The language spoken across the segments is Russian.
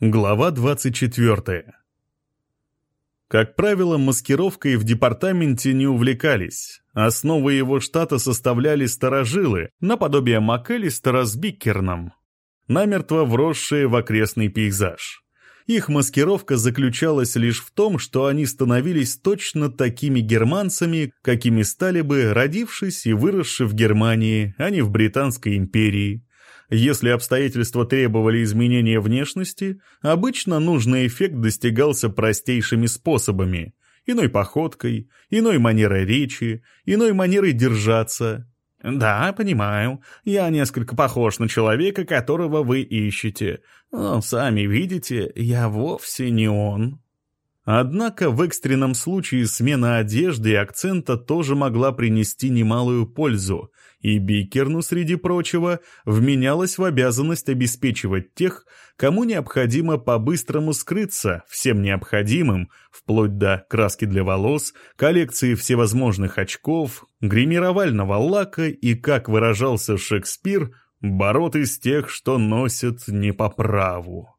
Глава 24. Как правило, маскировкой в департаменте не увлекались. Основы его штата составляли старожилы, наподобие МакЭлистера с Биккерном, намертво вросшие в окрестный пейзаж. Их маскировка заключалась лишь в том, что они становились точно такими германцами, какими стали бы, родившись и выросши в Германии, а не в Британской империи. Если обстоятельства требовали изменения внешности, обычно нужный эффект достигался простейшими способами. Иной походкой, иной манерой речи, иной манерой держаться. «Да, понимаю, я несколько похож на человека, которого вы ищете. Но, сами видите, я вовсе не он». Однако в экстренном случае смена одежды и акцента тоже могла принести немалую пользу, и Бикерну, среди прочего, вменялась в обязанность обеспечивать тех, кому необходимо по-быстрому скрыться всем необходимым, вплоть до краски для волос, коллекции всевозможных очков, гримировального лака и, как выражался Шекспир, борот из тех, что носят не по праву.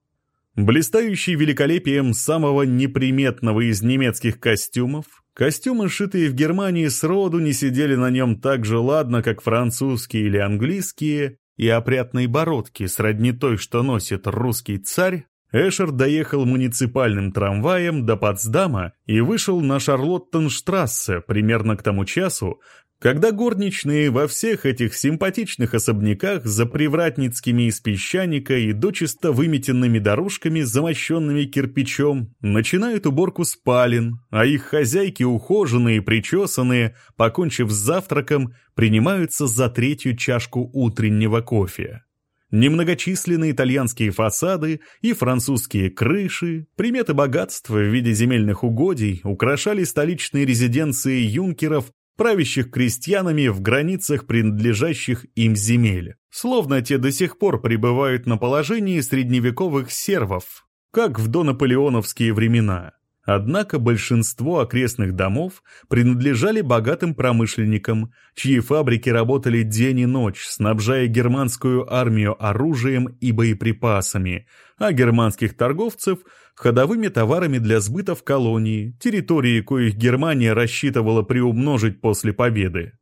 Блистающий великолепием самого неприметного из немецких костюмов, костюмы, шитые в Германии, сроду не сидели на нем так же ладно, как французские или английские, и опрятной бородки, сродни той, что носит русский царь, Эшер доехал муниципальным трамваем до Потсдама и вышел на Шарлоттенштрассе примерно к тому часу, когда горничные во всех этих симпатичных особняках за привратницкими из песчаника и дочисто выметенными дорожками, замощенными кирпичом, начинают уборку спален, а их хозяйки ухоженные, причесанные, покончив с завтраком, принимаются за третью чашку утреннего кофе. Немногочисленные итальянские фасады и французские крыши, приметы богатства в виде земельных угодий украшали столичные резиденции юнкеров правящих крестьянами в границах принадлежащих им земель, словно те до сих пор пребывают на положении средневековых сервов, как в донаполеоновские времена. Однако большинство окрестных домов принадлежали богатым промышленникам, чьи фабрики работали день и ночь, снабжая германскую армию оружием и боеприпасами, а германских торговцев – ходовыми товарами для сбыта в колонии, территории коих Германия рассчитывала приумножить после победы.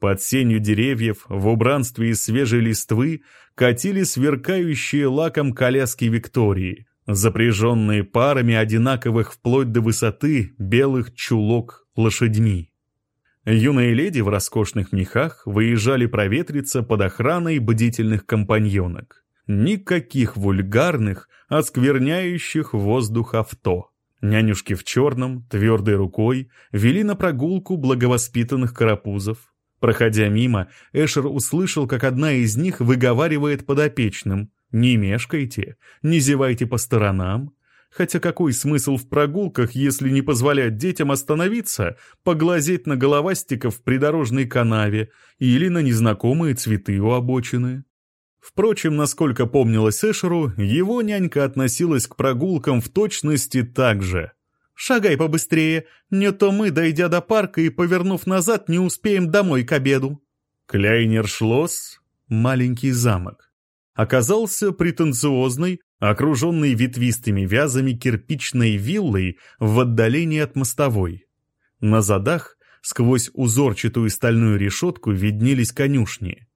Под сенью деревьев, в убранстве из свежей листвы, катили сверкающие лаком коляски Виктории, запряженные парами одинаковых вплоть до высоты белых чулок лошадьми. Юные леди в роскошных мехах выезжали проветриться под охраной бдительных компаньонок. Никаких вульгарных, оскверняющих воздух авто. Нянюшки в черном, твердой рукой, вели на прогулку благовоспитанных карапузов. Проходя мимо, Эшер услышал, как одна из них выговаривает подопечным «Не мешкайте, не зевайте по сторонам». Хотя какой смысл в прогулках, если не позволять детям остановиться, поглазеть на головастиков в придорожной канаве или на незнакомые цветы у обочины? Впрочем, насколько помнилось Эшеру, его нянька относилась к прогулкам в точности так же. «Шагай побыстрее, не то мы, дойдя до парка и повернув назад, не успеем домой к обеду». Кляйнер-Шлосс, маленький замок, оказался претенциозной, окруженной ветвистыми вязами кирпичной виллой в отдалении от мостовой. На задах сквозь узорчатую стальную решетку виднелись конюшни.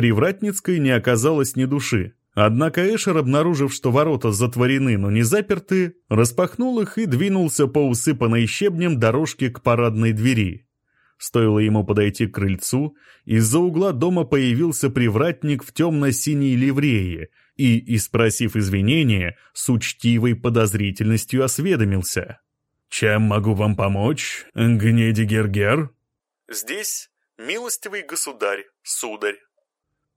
Привратницкой не оказалось ни души. Однако Эшер, обнаружив, что ворота затворены, но не заперты, распахнул их и двинулся по усыпанной щебнем дорожке к парадной двери. Стоило ему подойти к крыльцу, из-за угла дома появился привратник в темно-синей ливрее и, испросив извинения, с учтивой подозрительностью осведомился. «Чем могу вам помочь, Гнеди Гергер?» «Здесь милостивый государь, сударь».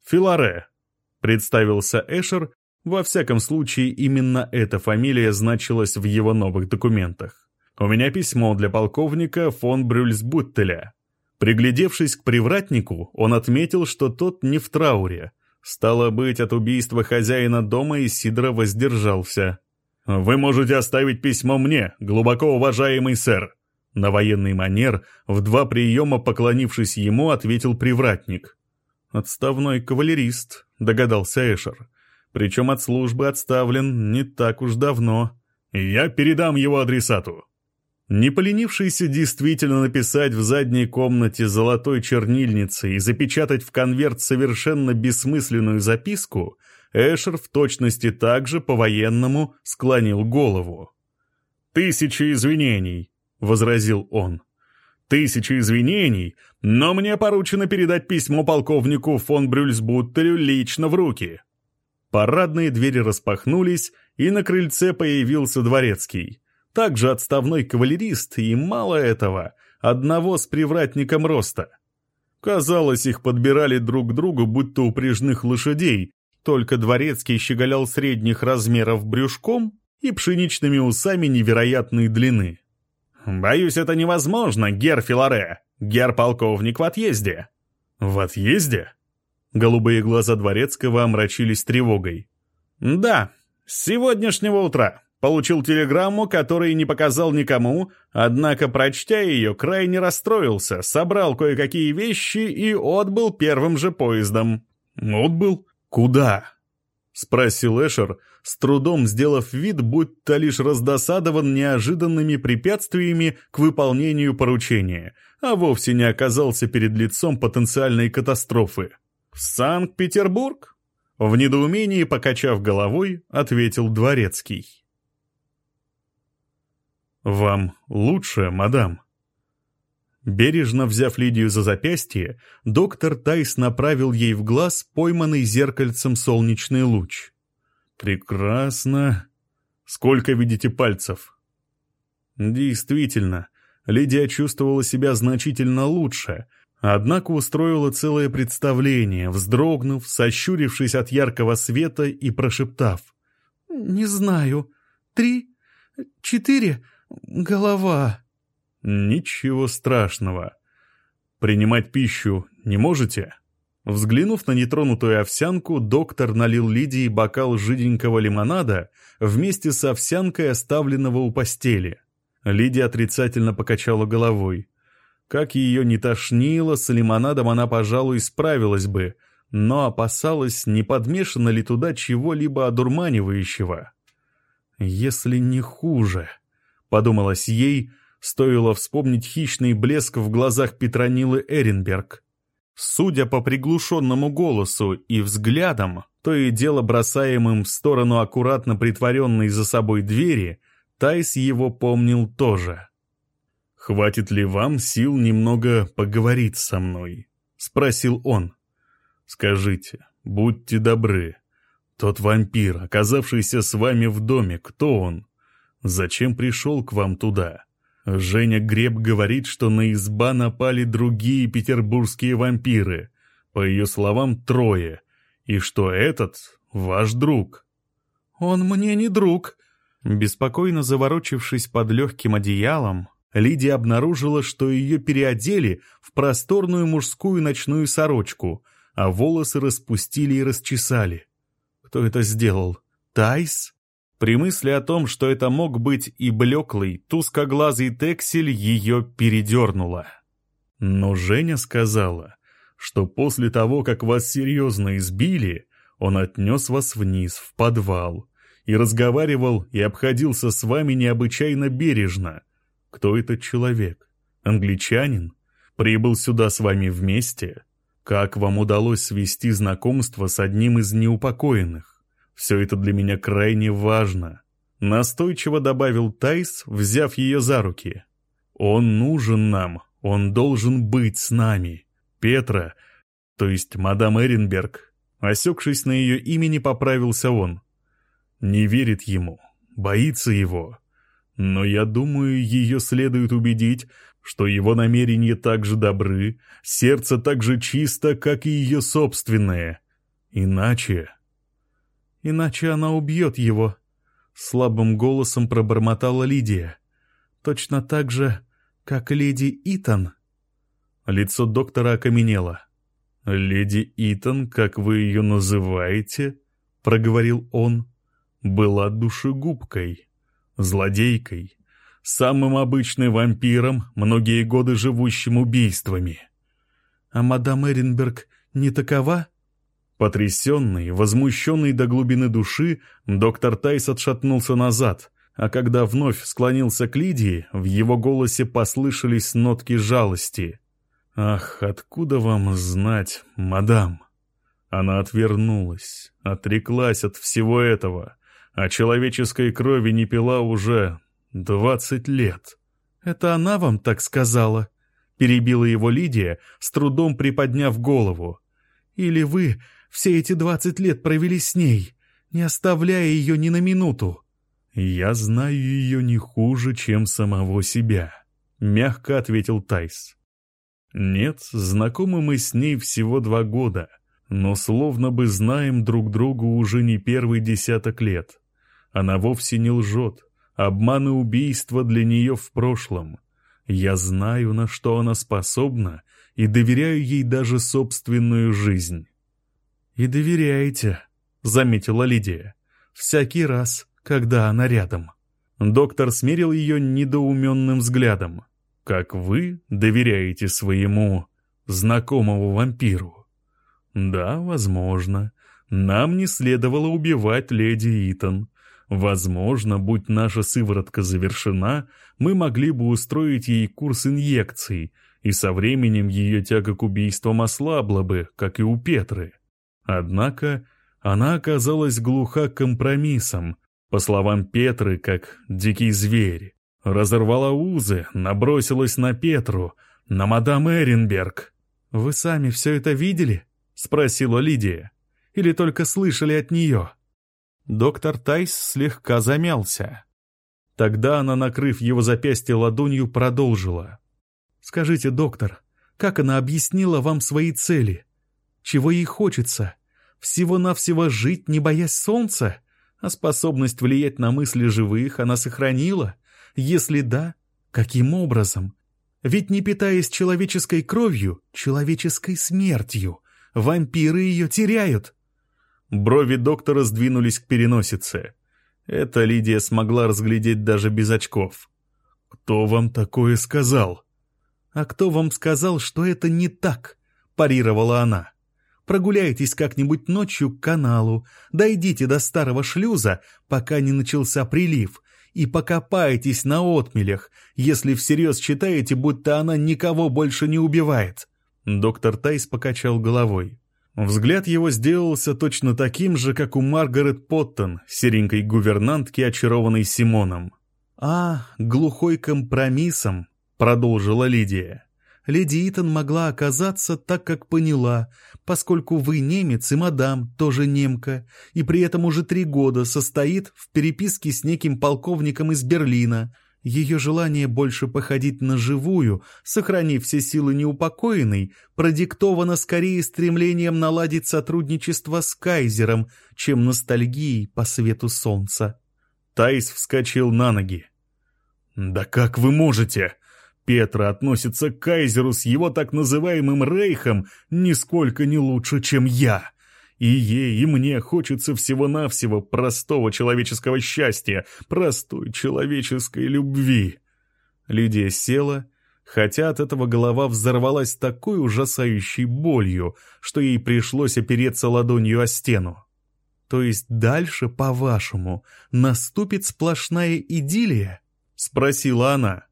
«Филаре», — представился Эшер, во всяком случае именно эта фамилия значилась в его новых документах. «У меня письмо для полковника фон Брюльсбуттеля». Приглядевшись к привратнику, он отметил, что тот не в трауре. Стало быть, от убийства хозяина дома Исидро воздержался. «Вы можете оставить письмо мне, глубоко уважаемый сэр», на военный манер, в два приема поклонившись ему, ответил привратник. «Отставной кавалерист», — догадался Эшер. Причем от службы отставлен не так уж давно. Я передам его адресату. Не поленившийся действительно написать в задней комнате золотой чернильницы и запечатать в конверт совершенно бессмысленную записку, Эшер в точности также по-военному склонил голову. «Тысячи извинений», — возразил он. «Тысячи извинений, но мне поручено передать письмо полковнику фон Брюльсбуттелю лично в руки». Парадные двери распахнулись, и на крыльце появился дворецкий. Также отставной кавалерист, и мало этого, одного с привратником роста. Казалось, их подбирали друг к другу, будто упряжных лошадей, только дворецкий щеголял средних размеров брюшком и пшеничными усами невероятной длины. «Боюсь, это невозможно, гер Филаре. Гер-полковник в отъезде». «В отъезде?» Голубые глаза дворецкого омрачились тревогой. «Да, с сегодняшнего утра. Получил телеграмму, которую не показал никому, однако, прочтя ее, крайне расстроился, собрал кое-какие вещи и отбыл первым же поездом». «Отбыл? Куда?» — спросил Эшер, с трудом сделав вид, будто лишь раздосадован неожиданными препятствиями к выполнению поручения, а вовсе не оказался перед лицом потенциальной катастрофы. «В Санкт-Петербург?» В недоумении, покачав головой, ответил Дворецкий. «Вам лучше, мадам?» Бережно взяв Лидию за запястье, доктор Тайс направил ей в глаз пойманный зеркальцем солнечный луч. «Прекрасно. Сколько видите пальцев?» Действительно, Лидия чувствовала себя значительно лучше — Однако устроила целое представление, вздрогнув, сощурившись от яркого света и прошептав. «Не знаю. Три? Четыре? Голова». «Ничего страшного. Принимать пищу не можете?» Взглянув на нетронутую овсянку, доктор налил Лидии бокал жиденького лимонада вместе с овсянкой, оставленного у постели. Лидия отрицательно покачала головой. Как ее не тошнило, с лимонадом она, пожалуй, справилась бы, но опасалась, не подмешано ли туда чего-либо одурманивающего. «Если не хуже», — подумалось ей, стоило вспомнить хищный блеск в глазах Петронилы Эренберг. Судя по приглушенному голосу и взглядам, то и дело бросаемым в сторону аккуратно притворенной за собой двери, Тайс его помнил тоже. «Хватит ли вам сил немного поговорить со мной?» — спросил он. «Скажите, будьте добры. Тот вампир, оказавшийся с вами в доме, кто он? Зачем пришел к вам туда?» Женя Греб говорит, что на изба напали другие петербургские вампиры, по ее словам, трое, и что этот — ваш друг. «Он мне не друг», Беспокойно заворочившись под легким одеялом, Лидия обнаружила, что ее переодели в просторную мужскую ночную сорочку, а волосы распустили и расчесали. Кто это сделал? Тайс? При мысли о том, что это мог быть и блеклый, тускоглазый тексель, ее передернуло. Но Женя сказала, что после того, как вас серьезно избили, он отнес вас вниз, в подвал, и разговаривал и обходился с вами необычайно бережно — кто этот человек? Англичанин? Прибыл сюда с вами вместе? Как вам удалось свести знакомство с одним из неупокоенных? Все это для меня крайне важно. Настойчиво добавил Тайс, взяв ее за руки. Он нужен нам, он должен быть с нами. Петра, то есть мадам Эренберг, осекшись на ее имени, поправился он. Не верит ему, боится его. Но я думаю, ее следует убедить, что его намерения так же добры, сердце так же чисто, как и ее собственное. Иначе... Иначе она убьет его, — слабым голосом пробормотала Лидия. Точно так же, как леди Итан. Лицо доктора окаменело. «Леди Итан, как вы ее называете?» — проговорил он. «Была душегубкой» злодейкой, самым обычным вампиром, многие годы живущим убийствами. А мадам Эренберг не такова? Потрясенный, возмущенный до глубины души, доктор Тайс отшатнулся назад, а когда вновь склонился к Лидии, в его голосе послышались нотки жалости. «Ах, откуда вам знать, мадам?» Она отвернулась, отреклась от всего этого, а человеческой крови не пила уже двадцать лет. «Это она вам так сказала?» — перебила его Лидия, с трудом приподняв голову. «Или вы все эти двадцать лет провели с ней, не оставляя ее ни на минуту?» «Я знаю ее не хуже, чем самого себя», — мягко ответил Тайс. «Нет, знакомы мы с ней всего два года, но словно бы знаем друг друга уже не первый десяток лет. Она вовсе не лжет, обман и убийство для нее в прошлом. Я знаю, на что она способна, и доверяю ей даже собственную жизнь». «И доверяете», — заметила Лидия, — «всякий раз» когда она рядом. Доктор смерил ее недоуменным взглядом. «Как вы доверяете своему знакомому вампиру?» «Да, возможно. Нам не следовало убивать леди Итан. Возможно, будь наша сыворотка завершена, мы могли бы устроить ей курс инъекций, и со временем ее тяга к убийствам ослабла бы, как и у Петры. Однако она оказалась глуха к компромиссам, по словам Петры, как дикий зверь. Разорвала узы, набросилась на Петру, на мадам Эренберг. «Вы сами все это видели?» — спросила Лидия. «Или только слышали от нее?» Доктор Тайс слегка замялся. Тогда она, накрыв его запястье ладонью, продолжила. «Скажите, доктор, как она объяснила вам свои цели? Чего ей хочется? Всего-навсего жить, не боясь солнца? А способность влиять на мысли живых она сохранила? Если да, каким образом? Ведь не питаясь человеческой кровью, человеческой смертью, вампиры ее теряют. Брови доктора сдвинулись к переносице. Это Лидия смогла разглядеть даже без очков. «Кто вам такое сказал?» «А кто вам сказал, что это не так?» – парировала она. Прогуляйтесь как-нибудь ночью к каналу, дойдите до старого шлюза, пока не начался прилив, и покопайтесь на отмелях, если всерьез считаете, будто она никого больше не убивает». Доктор Тайс покачал головой. Взгляд его сделался точно таким же, как у Маргарет Поттон, серенькой гувернантки, очарованной Симоном. «А, глухой компромиссом», — продолжила Лидия леди Итан могла оказаться так, как поняла, поскольку вы немец и мадам тоже немка, и при этом уже три года состоит в переписке с неким полковником из Берлина. Ее желание больше походить на живую, сохранив все силы неупокоенной, продиктовано скорее стремлением наладить сотрудничество с кайзером, чем ностальгией по свету солнца. Тайс вскочил на ноги. «Да как вы можете? Петра относится к кайзеру с его так называемым рейхом нисколько не лучше, чем я. И ей, и мне хочется всего-навсего простого человеческого счастья, простой человеческой любви. Лидия села, хотя от этого голова взорвалась такой ужасающей болью, что ей пришлось опереться ладонью о стену. То есть дальше, по-вашему, наступит сплошная идиллия? — спросила она.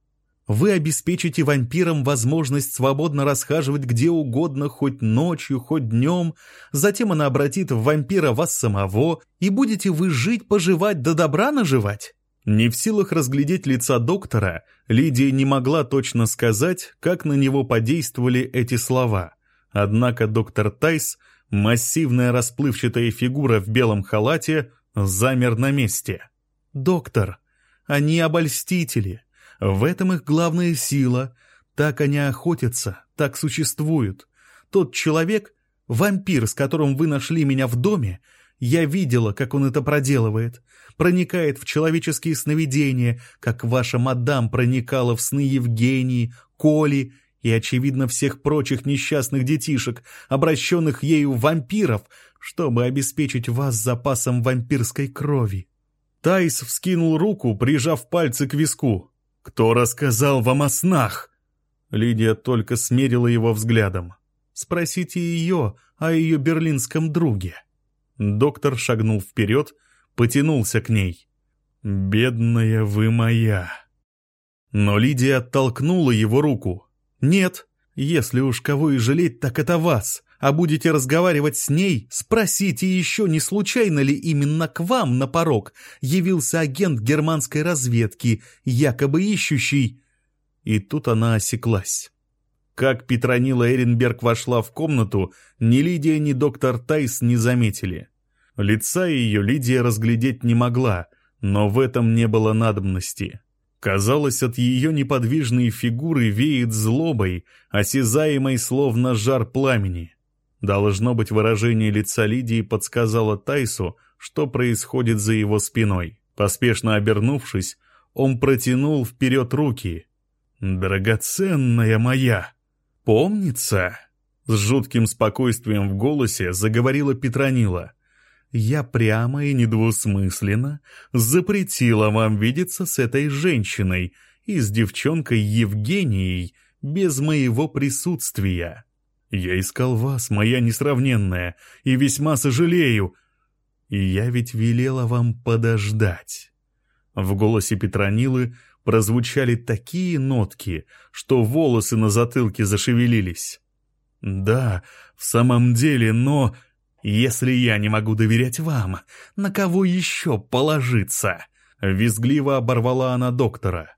Вы обеспечите вампирам возможность свободно расхаживать где угодно, хоть ночью, хоть днем. Затем она обратит в вампира вас самого, и будете вы жить-поживать да добра наживать. Не в силах разглядеть лица доктора, Лидия не могла точно сказать, как на него подействовали эти слова. Однако доктор Тайс, массивная расплывчатая фигура в белом халате, замер на месте. «Доктор, они обольстители». В этом их главная сила. Так они охотятся, так существуют. Тот человек, вампир, с которым вы нашли меня в доме, я видела, как он это проделывает. Проникает в человеческие сновидения, как ваша мадам проникала в сны Евгении, Коли и, очевидно, всех прочих несчастных детишек, обращенных ею вампиров, чтобы обеспечить вас запасом вампирской крови. Тайс вскинул руку, прижав пальцы к виску. «Кто рассказал вам о снах?» Лидия только смерила его взглядом. «Спросите ее, о ее берлинском друге. Доктор шагнул вперед, потянулся к ней. «Бедная вы моя!» Но Лидия оттолкнула его руку. «Нет, если уж кого и жалеть, так это вас. А будете разговаривать с ней, спросите еще, не случайно ли именно к вам на порог явился агент германской разведки, якобы ищущий...» И тут она осеклась. Как Петронила Эренберг вошла в комнату, ни Лидия, ни доктор Тайс не заметили. Лица ее Лидия разглядеть не могла, но в этом не было надобности. Казалось, от ее неподвижной фигуры веет злобой, осязаемой словно жар пламени. Должно быть, выражение лица Лидии подсказало Тайсу, что происходит за его спиной. Поспешно обернувшись, он протянул вперед руки. «Драгоценная моя! Помнится?» С жутким спокойствием в голосе заговорила Петронила я прямо и недвусмысленно запретила вам видеться с этой женщиной и с девчонкой Евгенией без моего присутствия. Я искал вас, моя несравненная, и весьма сожалею. И я ведь велела вам подождать». В голосе Петронилы прозвучали такие нотки, что волосы на затылке зашевелились. «Да, в самом деле, но...» «Если я не могу доверять вам, на кого еще положиться?» Визгливо оборвала она доктора.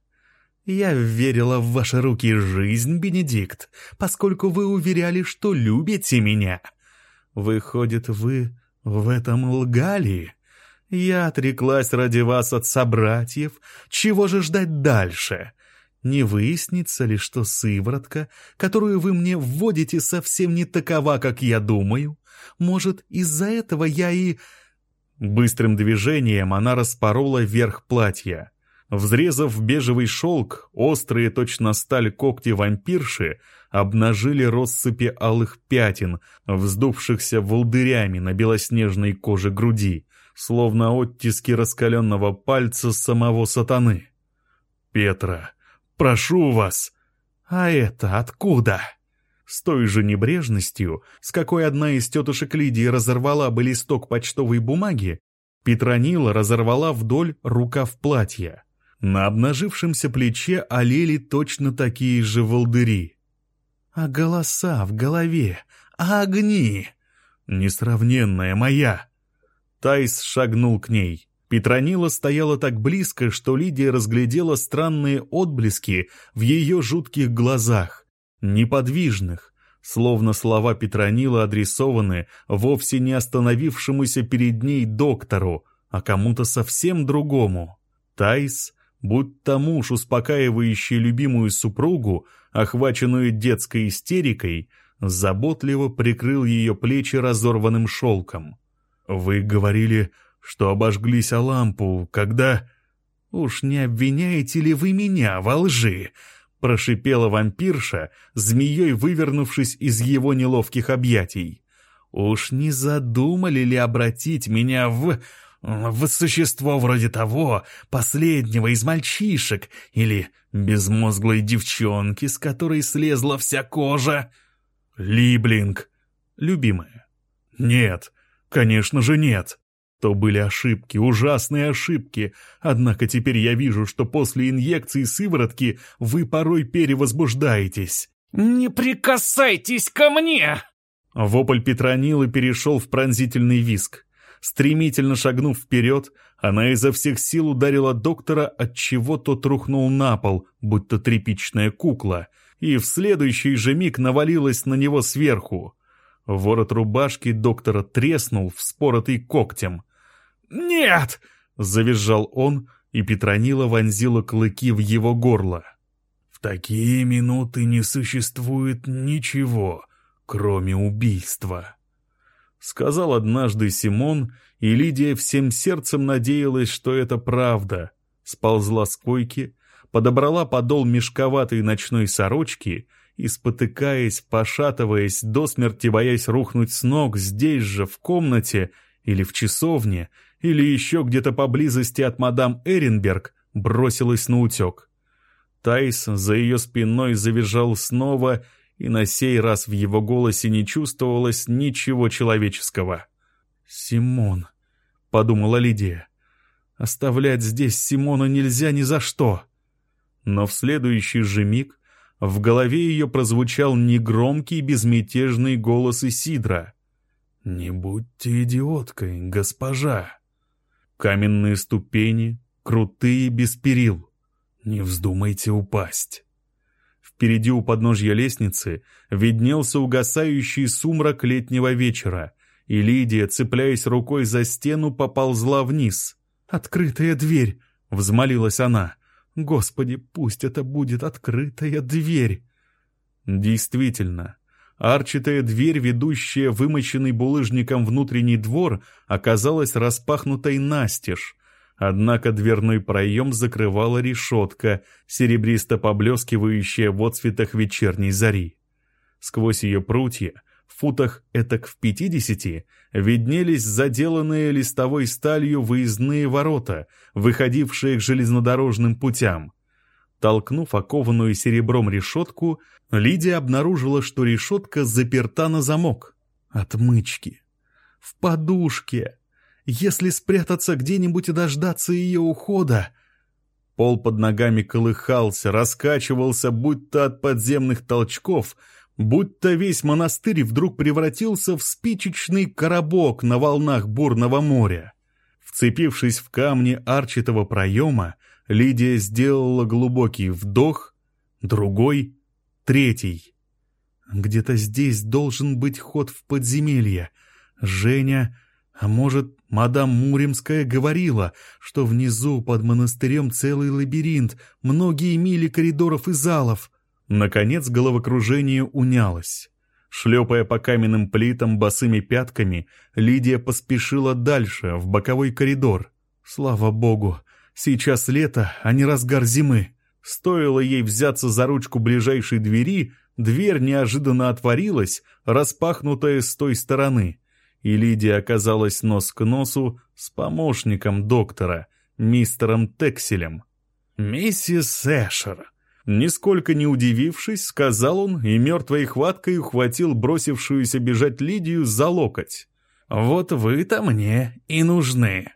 «Я верила в ваши руки жизнь, Бенедикт, поскольку вы уверяли, что любите меня. Выходит, вы в этом лгали? Я отреклась ради вас от собратьев. Чего же ждать дальше? Не выяснится ли, что сыворотка, которую вы мне вводите, совсем не такова, как я думаю? Может, из-за этого я и...» Быстрым движением она распорола верх платья. Взрезав бежевый шелк, острые точно сталь когти вампирши обнажили россыпи алых пятен, вздувшихся волдырями на белоснежной коже груди, словно оттиски раскаленного пальца самого сатаны. «Петра, прошу вас!» «А это откуда?» С той же небрежностью, с какой одна из тетушек Лидии разорвала бы листок почтовой бумаги, Петронила разорвала вдоль рукав платья. На обнажившемся плече олели точно такие же волдыри. А голоса в голове, а огни! Несравненная моя! Тайс шагнул к ней. Петронила стояла так близко, что Лидия разглядела странные отблески в ее жутких глазах неподвижных, словно слова Петронила адресованы вовсе не остановившемуся перед ней доктору, а кому-то совсем другому. Тайс, будь то муж, успокаивающий любимую супругу, охваченную детской истерикой, заботливо прикрыл ее плечи разорванным шелком. «Вы говорили, что обожглись о лампу, когда...» «Уж не обвиняете ли вы меня во лжи?» прошипела вампирша, змеей вывернувшись из его неловких объятий. «Уж не задумали ли обратить меня в... в существо вроде того, последнего из мальчишек, или безмозглой девчонки, с которой слезла вся кожа?» «Либлинг, любимая». «Нет, конечно же нет». То были ошибки, ужасные ошибки. Однако теперь я вижу, что после инъекции сыворотки вы порой перевозбуждаетесь. «Не прикасайтесь ко мне!» Вопль Петронилы перешел в пронзительный виск. Стремительно шагнув вперед, она изо всех сил ударила доктора, от чего тот рухнул на пол, будто тряпичная кукла, и в следующий же миг навалилась на него сверху. Ворот рубашки доктора треснул, вспоротый когтем. «Нет!» — завизжал он, и Петронила вонзила клыки в его горло. «В такие минуты не существует ничего, кроме убийства», — сказал однажды Симон, и Лидия всем сердцем надеялась, что это правда. Сползла с койки, подобрала подол мешковатой ночной сорочки и, спотыкаясь, пошатываясь, до смерти боясь рухнуть с ног здесь же, в комнате или в часовне, или еще где-то поблизости от мадам Эренберг, бросилась на утек. Тайс за ее спиной завизжал снова, и на сей раз в его голосе не чувствовалось ничего человеческого. «Симон», — подумала Лидия, — «оставлять здесь Симона нельзя ни за что». Но в следующий же миг в голове ее прозвучал негромкий безмятежный голос Исидра. «Не будьте идиоткой, госпожа». Каменные ступени, крутые, без перил. Не вздумайте упасть. Впереди у подножья лестницы виднелся угасающий сумрак летнего вечера, и Лидия, цепляясь рукой за стену, поползла вниз. «Открытая дверь!» — взмолилась она. «Господи, пусть это будет открытая дверь!» Действительно, арчатая дверь, ведущая вымощенный булыжником внутренний двор, оказалась распахнутой настежь, однако дверной проем закрывала решетка, серебристо поблескивающая в отцветах вечерней зари. Сквозь ее прутья, в футах этак в пятидесяти, виднелись заделанные листовой сталью выездные ворота, выходившие к железнодорожным путям. Толкнув окованную серебром решетку, Лидия обнаружила, что решетка заперта на замок. Отмычки. В подушке. Если спрятаться где-нибудь и дождаться ее ухода... Пол под ногами колыхался, раскачивался, будто от подземных толчков, будто весь монастырь вдруг превратился в спичечный коробок на волнах бурного моря. Вцепившись в камни арчатого проема, Лидия сделала глубокий вдох, другой, третий. Где-то здесь должен быть ход в подземелье. Женя, а может, мадам Муримская говорила, что внизу под монастырем целый лабиринт, многие мили коридоров и залов. Наконец головокружение унялось. Шлепая по каменным плитам босыми пятками, Лидия поспешила дальше, в боковой коридор. Слава богу, сейчас лето, а не разгар зимы. Стоило ей взяться за ручку ближайшей двери, дверь неожиданно отворилась, распахнутая с той стороны. И Лидия оказалась нос к носу с помощником доктора, мистером Текселем. «Миссис Эшер», Нисколько не удивившись, сказал он и мертвой хваткой ухватил бросившуюся бежать Лидию за локоть. «Вот вы-то мне и нужны».